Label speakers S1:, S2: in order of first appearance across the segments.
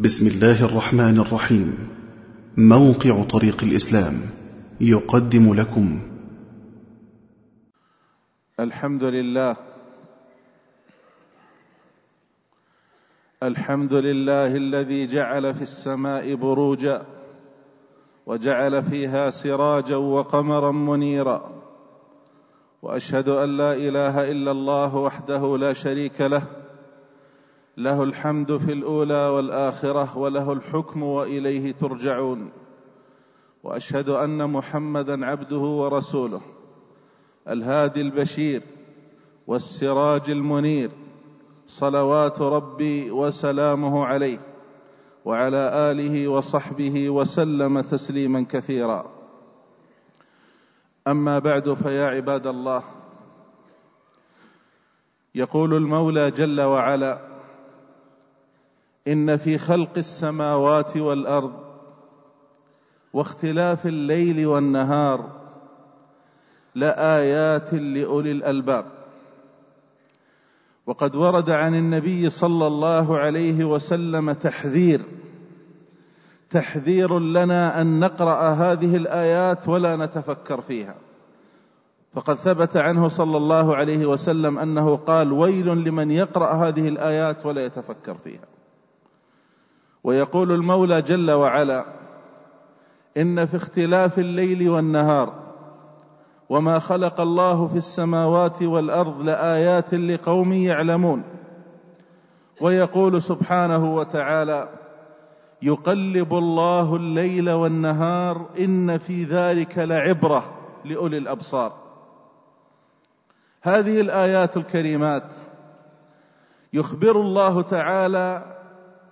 S1: بسم الله الرحمن الرحيم. موقع طريق الإسلام يقدم لكم.
S2: الحمد لله. الحمد لله الذي جعل في السماء بروجا وجعل فيها سراجا وقمرا منيرا. وأشهد أن لا إله إلا الله وحده لا شريك له. له الحمد في الأولى والآخرة وله الحكم وإليه ترجعون. وأشهد أن محمدا عبده ورسوله الهادي البشير والسراج المنير صلوات ربي وسلامه عليه وعلى آله وصحبه وسلم تسليما كثيرا. أما بعد فيا عباد الله يقول المولى جل وعلا إن في خلق السماوات والأرض واختلاف الليل والنهار لآيات لأولي الألباب. وقد ورد عن النبي صلى الله عليه وسلم تحذير تحذير لنا أن نقرأ هذه الآيات ولا نتفكر فيها. فقد ثبت عنه صلى الله عليه وسلم أنه قال ويل لمن يقرأ هذه الآيات ولا يتفكر فيها. ويقول المولى جل وعلا إن في اختلاف الليل والنهار وما خلق الله في السماوات والأرض لآيات لقوم يعلمون. ويقول سبحانه وتعالى يقلب الله الليل والنهار إن في ذلك لعبرة لأولي الأبصار. هذه الآيات الكريمات يخبر الله تعالى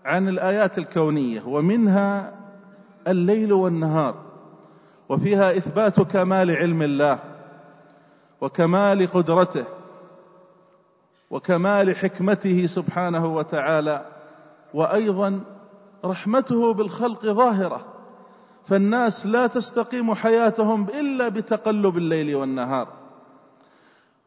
S2: عن الآيات الكونية ومنها الليل والنهار وفيها إثبات كمال علم الله وكمال قدرته وكمال حكمته سبحانه وتعالى وأيضا رحمته بالخلق ظاهرة فالناس لا تستقيم حياتهم إلا بتقلب الليل والنهار.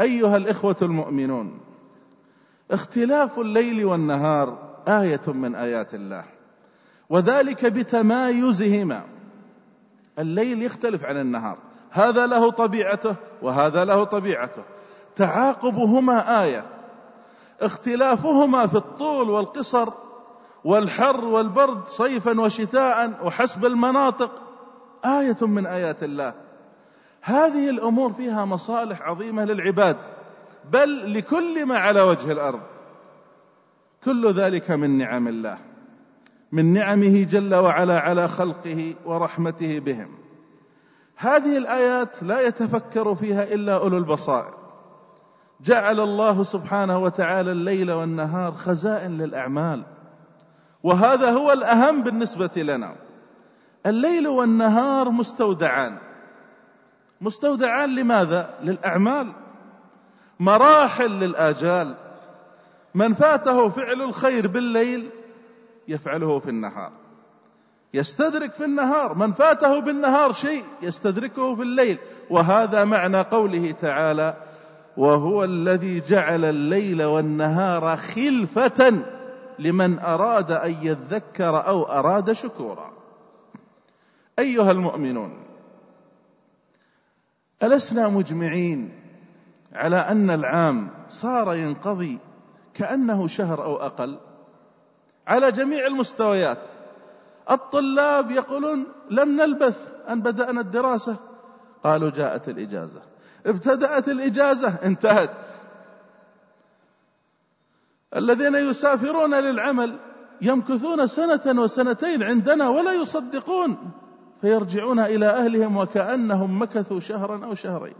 S2: أيها الإخوة المؤمنون اختلاف الليل والنهار آية من آيات الله وذلك بتمايزهما. الليل يختلف عن النهار هذا له طبيعته وهذا له طبيعته. تعاقبهما آية اختلافهما في الطول والقصر والحر والبرد صيفا وشتاء وحسب المناطق آية من آيات الله. هذه الأمور فيها مصالح عظيمة للعباد بل لكل ما على وجه الأرض. كل ذلك من نعم الله من نعمه جل وعلا على خلقه ورحمته بهم. هذه الآيات لا يتفكر فيها إلا أولو البصائر. جعل الله سبحانه وتعالى الليل والنهار خزائن للأعمال وهذا هو الأهم بالنسبة لنا. الليل والنهار مستودعان مستودعان لماذا؟ للأعمال. مراحل للآجال. من فاته فعل الخير بالليل يفعله في النهار. يستدرك في النهار. من فاته بالنهار شيء يستدركه في الليل. وهذا معنى قوله تعالى وهو الذي جعل الليل والنهار خلفة لمن أراد أن يذكر أو أراد شكورا. أيها المؤمنون ألسنا مجمعين على أن العام صار ينقضي كأنه شهر أو أقل على جميع المستويات. الطلاب يقولون لم نلبث أن بدأنا الدراسة. قالوا جاءت الإجازة. ابتدأت الإجازة انتهت. الذين يسافرون للعمل يمكثون سنة وسنتين عندنا ولا يصدقون. فيرجعون إلى أهلهم وكأنهم مكثوا شهرا أو شهرين.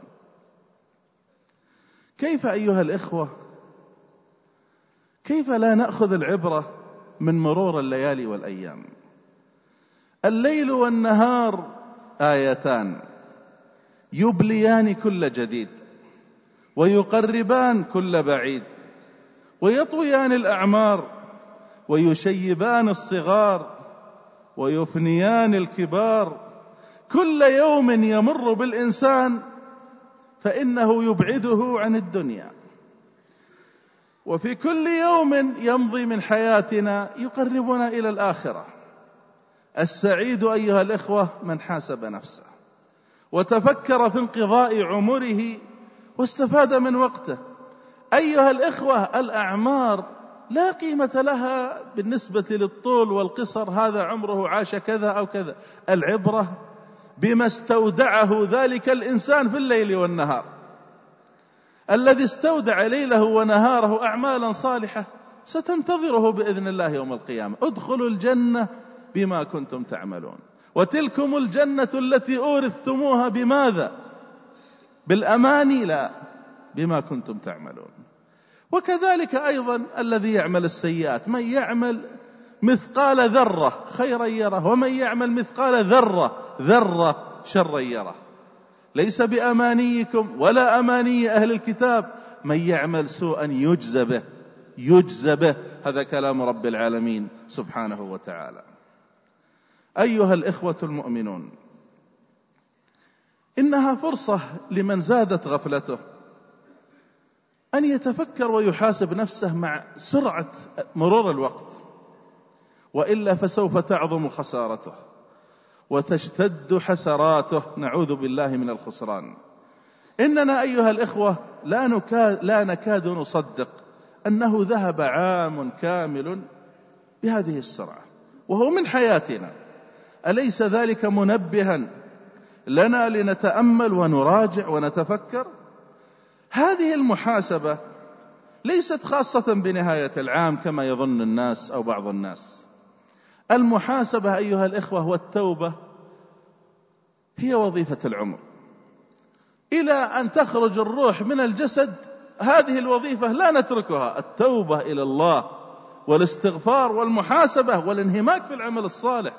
S2: كيف أيها الإخوة؟ كيف لا نأخذ العبرة من مرور الليالي والأيام؟ الليل والنهار آيتان يبليان كل جديد ويقربان كل بعيد ويطويان الأعمار ويشيبان الصغار ويفنيان الكبار كل يوم يمر بالإنسان فإنه يبعده عن الدنيا. وفي كل يوم يمضي من حياتنا يقربنا إلى الآخرة. السعيد أيها الإخوة من حاسب نفسه وتفكر في انقضاء عمره واستفاد من وقته. أيها الإخوة الأعمار لا قيمة لها بالنسبة للطول والقصر هذا عمره عاش كذا أو كذا. العبرة بما استودعه ذلك الإنسان في الليل والنهار. الذي استودع ليله ونهاره أعمالا صالحة ستنتظره بإذن الله يوم القيامة. ادخلوا الجنة بما كنتم تعملون. وتلكم الجنة التي أورثتموها بماذا؟ بالأماني لا بما كنتم تعملون. وكذلك أيضا الذي يعمل السيئات. من يعمل مثقال ذرة خيرا يره ومن يعمل مثقال ذرة ذرة شرا يره. ليس بأمانيكم ولا أماني أهل الكتاب. من يعمل سوءا يجزى به يجزى به. هذا كلام رب العالمين سبحانه وتعالى. أيها الإخوة المؤمنون إنها فرصة لمن زادت غفلته. أن يتفكر ويحاسب نفسه مع سرعة مرور الوقت وإلا فسوف تعظم خسارته وتشتد حسراته. نعوذ بالله من الخسران. إننا أيها الإخوة لا نكاد, لا نكاد نصدق أنه ذهب عام كامل بهذه السرعة وهو من حياتنا. أليس ذلك منبها لنا لنتأمل ونراجع ونتفكر؟ هذه المحاسبة ليست خاصة بنهاية العام كما يظن الناس أو بعض الناس. المحاسبة أيها الإخوة والتوبة هي وظيفة العمر. إلى أن تخرج الروح من الجسد هذه الوظيفة لا نتركها. التوبة إلى الله والاستغفار والمحاسبة والانهماك في العمل الصالح.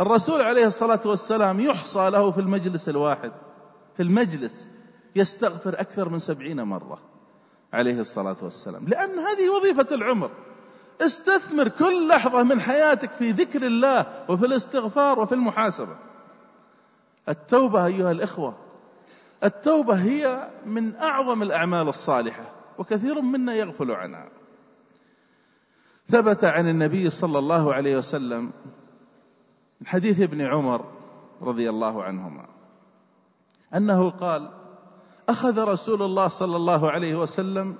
S2: الرسول عليه الصلاة والسلام يحصى له في المجلس الواحد في المجلس. يستغفر أكثر من سبعين مرة عليه الصلاة والسلام. لأن هذه وظيفة العمر. استثمر كل لحظة من حياتك في ذكر الله وفي الاستغفار وفي المحاسبة. التوبة أيها الإخوة التوبة هي من أعظم الأعمال الصالحة وكثير منا يغفل عنها. ثبت عن النبي صلى الله عليه وسلم من حديث ابن عمر رضي الله عنهما أنه قال أخذ رسول الله صلى الله عليه وسلم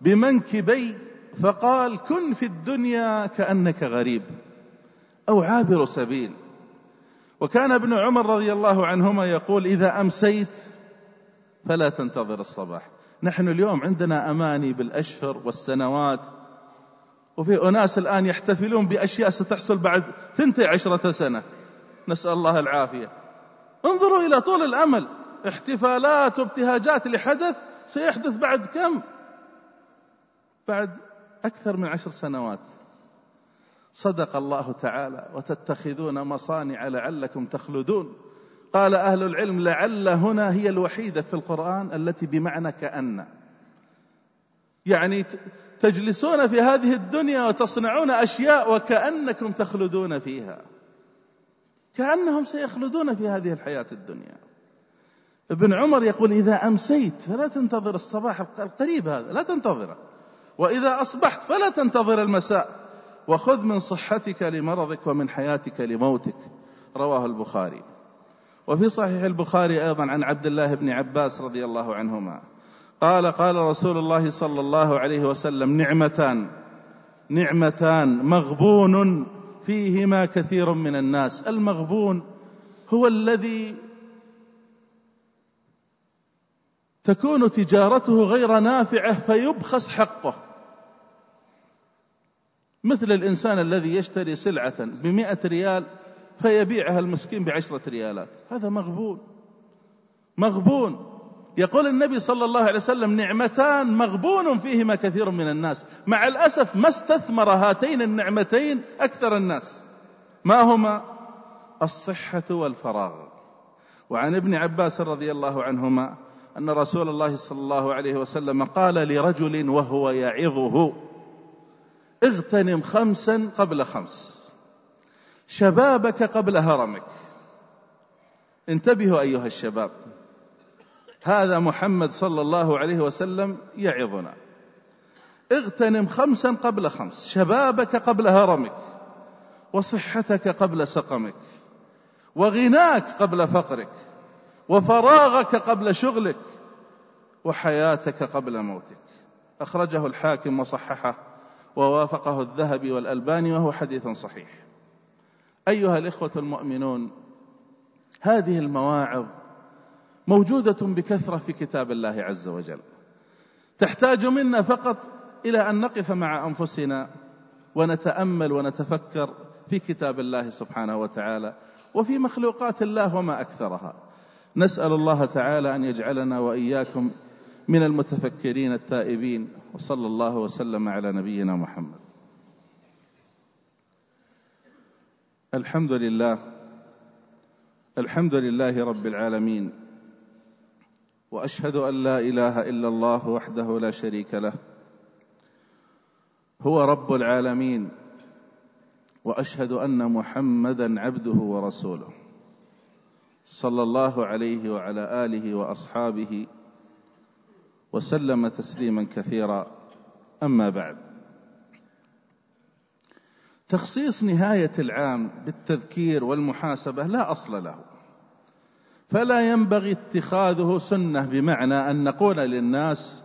S2: بمنكبي فقال كن في الدنيا كأنك غريب أو عابر سبيل. وكان ابن عمر رضي الله عنهما يقول إذا أمسيت فلا تنتظر الصباح. نحن اليوم عندنا أماني بالأشهر والسنوات وفي أناس الآن يحتفلون بأشياء ستحصل بعد ثنتي عشرة سنة. نسأل الله العافية. انظروا إلى طول الأمل. احتفالات وابتهاجات لحدث سيحدث بعد كم؟ بعد أكثر من عشر سنوات. صدق الله تعالى وتتخذون مصانع لعلكم تخلدون قال أهل العلم لعل هنا هي الوحيدة في القرآن التي بمعنى كأن يعني تجلسون في هذه الدنيا وتصنعون أشياء وكأنكم تخلدون فيها. كأنهم سيخلدون في هذه الحياة الدنيا. ابن عمر يقول إذا أمسيت فلا تنتظر الصباح القريب هذا لا تنتظره. وإذا أصبحت فلا تنتظر المساء. وخذ من صحتك لمرضك ومن حياتك لموتك. رواه البخاري. وفي صحيح البخاري أيضا عن عبد الله بن عباس رضي الله عنهما. قال قال رسول الله صلى الله عليه وسلم نعمتان نعمتان مغبون فيهما كثير من الناس. المغبون هو الذي تكون تجارته غير نافعة فيبخس حقه. مثل الإنسان الذي يشتري سلعة بمئة ريال فيبيعها المسكين بعشرة ريالات. هذا مغبون. مغبون. يقول النبي صلى الله عليه وسلم نعمتان مغبون فيهما كثير من الناس. مع الأسف ما استثمر هاتين النعمتين أكثر الناس. ما هما؟ الصحة والفراغ. وعن ابن عباس رضي الله عنهما أن رسول الله صلى الله عليه وسلم قال لرجل وهو يعظه اغتنم خمسا قبل خمس. شبابك قبل هرمك. انتبهوا أيها الشباب هذا محمد صلى الله عليه وسلم يعظنا. اغتنم خمسا قبل خمس. شبابك قبل هرمك. وصحتك قبل سقمك. وغناك قبل فقرك. وفراغك قبل شغلك وحياتك قبل موتك. أخرجه الحاكم وصححه ووافقه الذهبي والألباني وهو حديث صحيح. أيها الإخوة المؤمنون هذه المواعظ موجودة بكثرة في كتاب الله عز وجل. تحتاج منا فقط إلى أن نقف مع أنفسنا ونتأمل ونتفكر في كتاب الله سبحانه وتعالى وفي مخلوقات الله وما أكثرها. نسأل الله تعالى أن يجعلنا وإياكم من المتفكرين التائبين وصلى الله وسلم على نبينا محمد. الحمد لله الحمد لله رب العالمين وأشهد أن لا إله إلا الله وحده لا شريك له هو رب العالمين وأشهد أن محمدا عبده ورسوله. صلى الله عليه وعلى آله وأصحابه وسلم تسليما كثيرا. أما بعد تخصيص نهاية العام بالتذكير والمحاسبة لا أصل له فلا ينبغي اتخاذه سنة بمعنى أن نقول للناس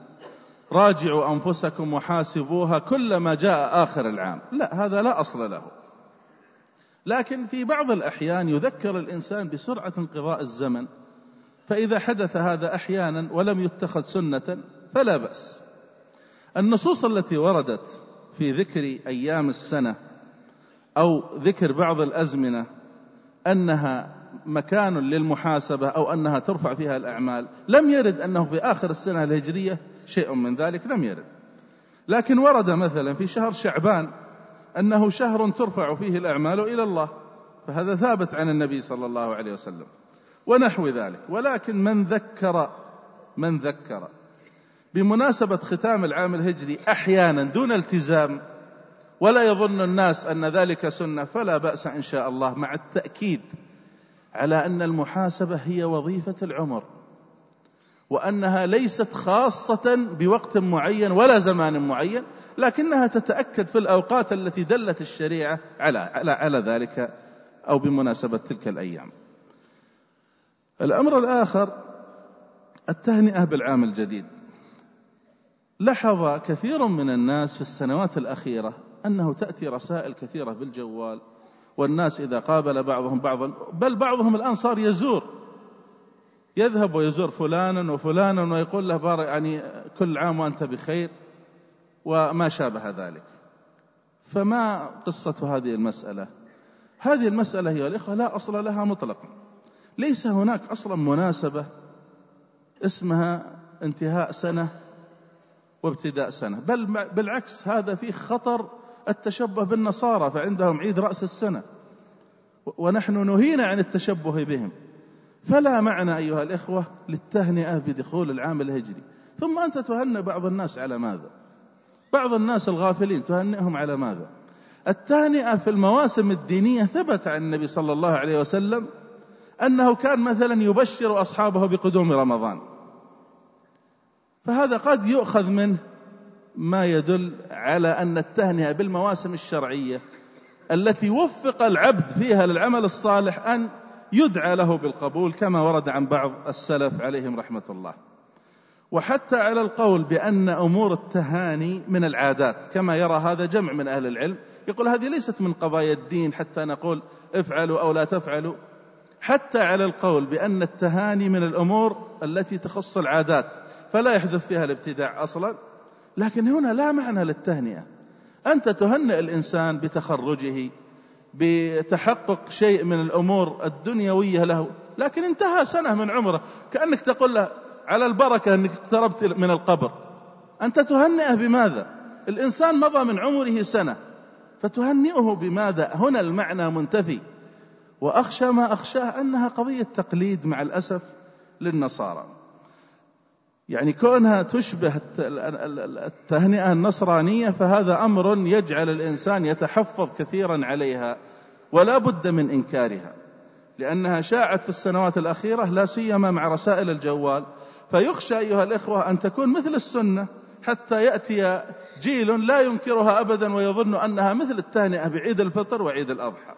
S2: راجعوا أنفسكم وحاسبوها كلما جاء آخر العام. لا هذا لا أصل له. لكن في بعض الأحيان يذكر الإنسان بسرعة انقضاء الزمن فإذا حدث هذا أحيانا ولم يتخذ سنة فلا بأس. النصوص التي وردت في ذكر أيام السنة أو ذكر بعض الأزمنة أنها مكان للمحاسبة أو أنها ترفع فيها الأعمال لم يرد أنه في آخر السنة الهجرية شيء من ذلك لم يرد. لكن ورد مثلا في شهر شعبان أنه شهر ترفع فيه الأعمال إلى الله فهذا ثابت عن النبي صلى الله عليه وسلم. ونحو ذلك. ولكن من ذكر من ذكر بمناسبة ختام العام الهجري أحيانا دون التزام ولا يظن الناس أن ذلك سنة فلا بأس إن شاء الله مع التأكيد على أن المحاسبة هي وظيفة العمر وأنها ليست خاصة بوقت معين ولا زمان معين لكنها تتأكد في الأوقات التي دلت الشريعة على على على ذلك أو بمناسبة تلك الأيام. الأمر الآخر التهنئة بالعام الجديد. لاحظ كثير من الناس في السنوات الأخيرة أنه تأتي رسائل كثيرة بالجوال والناس إذا قابل بعضهم بعضا بل بعضهم الآن صار يزور يذهب ويزور فلانا وفلانا ويقول له بارك يعني كل عام وأنت بخير وما شابه ذلك. فما قصة هذه المسألة؟ هذه المسألة هي الإخوة لا أصل لها مطلقا ليس هناك أصلا مناسبة اسمها انتهاء سنة وابتداء سنة بل بالعكس هذا فيه خطر التشبه بالنصارى فعندهم عيد رأس السنة. ونحن نهينا عن التشبه بهم. فلا معنى أيها الإخوة للتهنئة بدخول العام الهجري. ثم أنت تهنئ بعض الناس على ماذا؟ بعض الناس الغافلين تهنئهم على ماذا؟ التهنئة في المواسم الدينية ثبت عن النبي صلى الله عليه وسلم أنه كان مثلا يبشر أصحابه بقدوم رمضان. فهذا قد يؤخذ منه ما يدل على أن التهنئة بالمواسم الشرعية التي وفق العبد فيها للعمل الصالح أن يدعى له بالقبول كما ورد عن بعض السلف عليهم رحمة الله. وحتى على القول بأن أمور التهاني من العادات كما يرى هذا جمع من أهل العلم يقول هذه ليست من قضايا الدين حتى نقول افعلوا أو لا تفعلوا. حتى على القول بأن التهاني من الأمور التي تخص العادات فلا يحدث فيها الابتداع أصلا. لكن هنا لا معنى للتهنئة. أنت تهنئ الإنسان بتخرجه بتحقق شيء من الأمور الدنيوية له لكن انتهى سنة من عمره كأنك تقول له على البركة أنك اقتربت من القبر. أنت تهنئه بماذا؟ الإنسان مضى من عمره سنة فتهنئه بماذا؟ هنا المعنى منتفي. وأخشى ما أخشاه أنها قضية تقليد مع الأسف للنصارى. يعني كونها تشبه التهنئة النصرانية فهذا أمر يجعل الإنسان يتحفظ كثيرا عليها ولا بد من إنكارها لأنها شاعت في السنوات الأخيرة لا سيما مع رسائل الجوال. فيخشى أيها الإخوة أن تكون مثل السنة حتى يأتي جيل لا ينكرها أبدا ويظن أنها مثل التهنئة بعيد الفطر وعيد الأضحى.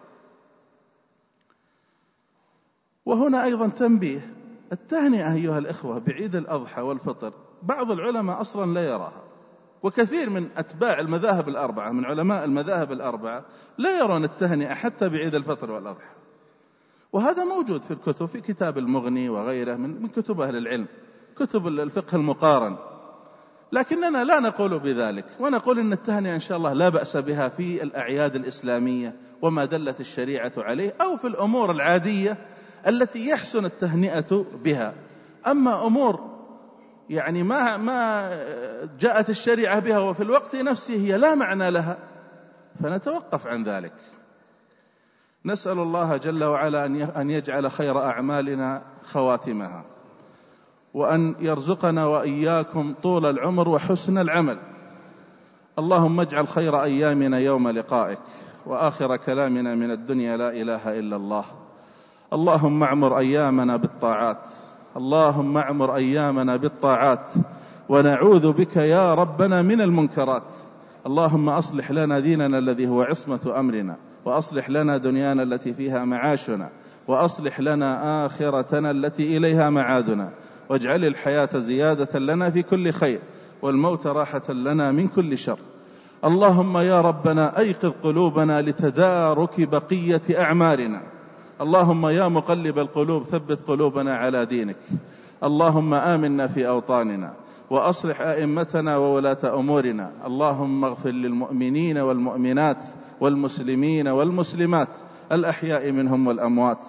S2: وهنا أيضا تنبيه التهنئة أيها الإخوة بعيد الأضحى والفطر بعض العلماء أصلا لا يراها وكثير من أتباع المذاهب الأربعة من علماء المذاهب الأربعة لا يرون التهنئة حتى بعيد الفطر والأضحى. وهذا موجود في الكتب في كتاب المغني وغيره من كتب أهل العلم. كتب الفقه المقارن. لكننا لا نقول بذلك ونقول إن التهنئة إن شاء الله لا بأس بها في الأعياد الإسلامية وما دلت الشريعة عليه أو في الأمور العادية التي يحسن التهنئة بها. أما أمور يعني ما ما جاءت الشريعة بها وفي الوقت نفسه هي لا معنى لها فنتوقف عن ذلك. نسأل الله جل وعلا أن يجعل خير أعمالنا خواتمها. وأن يرزقنا وإياكم طول العمر وحسن العمل. اللهم اجعل خير أيامنا يوم لقائك وآخر كلامنا من الدنيا لا إله إلا الله. اللهم اعمر أيامنا بالطاعات. اللهم اعمر أيامنا بالطاعات. ونعوذ بك يا ربنا من المنكرات. اللهم أصلح لنا ديننا الذي هو عصمة أمرنا. وأصلح لنا دنيانا التي فيها معاشنا. وأصلح لنا آخرتنا التي إليها معادنا. واجعل الحياة زيادة لنا في كل خير والموت راحة لنا من كل شر. اللهم يا ربنا أيقظ قلوبنا لتدارك بقية أعمارنا اللهم يا مقلب القلوب ثبت قلوبنا على دينك. اللهم آمنا في أوطاننا وأصلح أئمتنا وولاة أمورنا. اللهم اغفر للمؤمنين والمؤمنات والمسلمين والمسلمات. الأحياء منهم والأموات.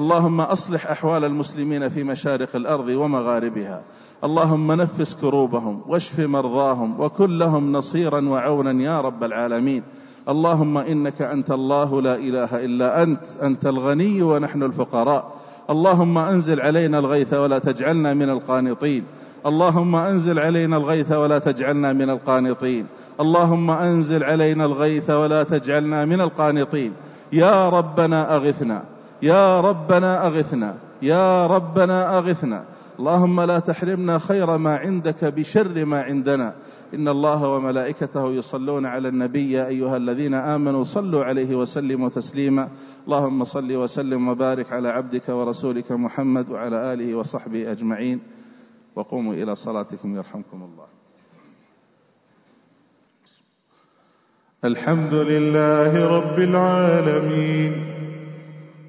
S2: اللهم أصلح أحوال المسلمين في مشارق الأرض ومغاربها. اللهم نفس كروبهم واشف مرضاهم وكن لهم نصيرا وعونا يا رب العالمين. اللهم إنك أنت الله لا إله إلا أنت أنت الغني ونحن الفقراء. اللهم أنزل علينا الغيث ولا تجعلنا من القانطين. اللهم أنزل علينا الغيث ولا تجعلنا من القانطين. اللهم أنزل علينا الغيث ولا تجعلنا من القانطين. يا ربنا أغثنا. يا ربنا أغثنا يا ربنا أغثنا. اللهم لا تحرمنا خير ما عندك بشر ما عندنا. إن الله وملائكته يصلون على النبي يا أيها الذين آمنوا صلوا عليه وسلموا تسليما. اللهم صل وسلم وبارك على عبدك ورسولك محمد وعلى آله وصحبه أجمعين. وقوموا إلى صلاتكم يرحمكم الله.
S3: الحمد لله رب العالمين.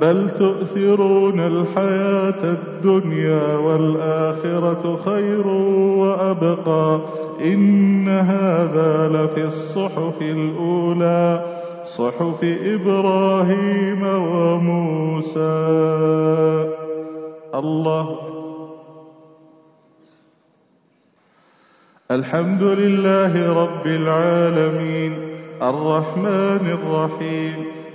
S3: بل تؤثرون الحياة الدنيا والآخرة خير وأبقى. إن هذا لفي الصحف الأولى
S2: صحف إبراهيم وموسى. الله. الحمد لله رب العالمين الرحمن الرحيم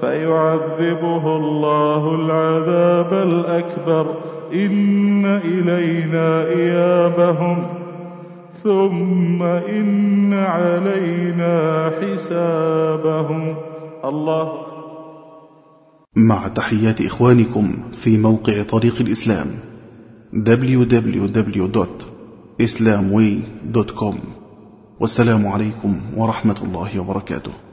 S2: فيعذبه الله العذاب الأكبر. إن إلينا إيابهم. ثم إن علينا حسابهم. الله.
S1: مع تحيات إخوانكم في موقع طريق الإسلام www.islamway.com والسلام عليكم ورحمة الله وبركاته.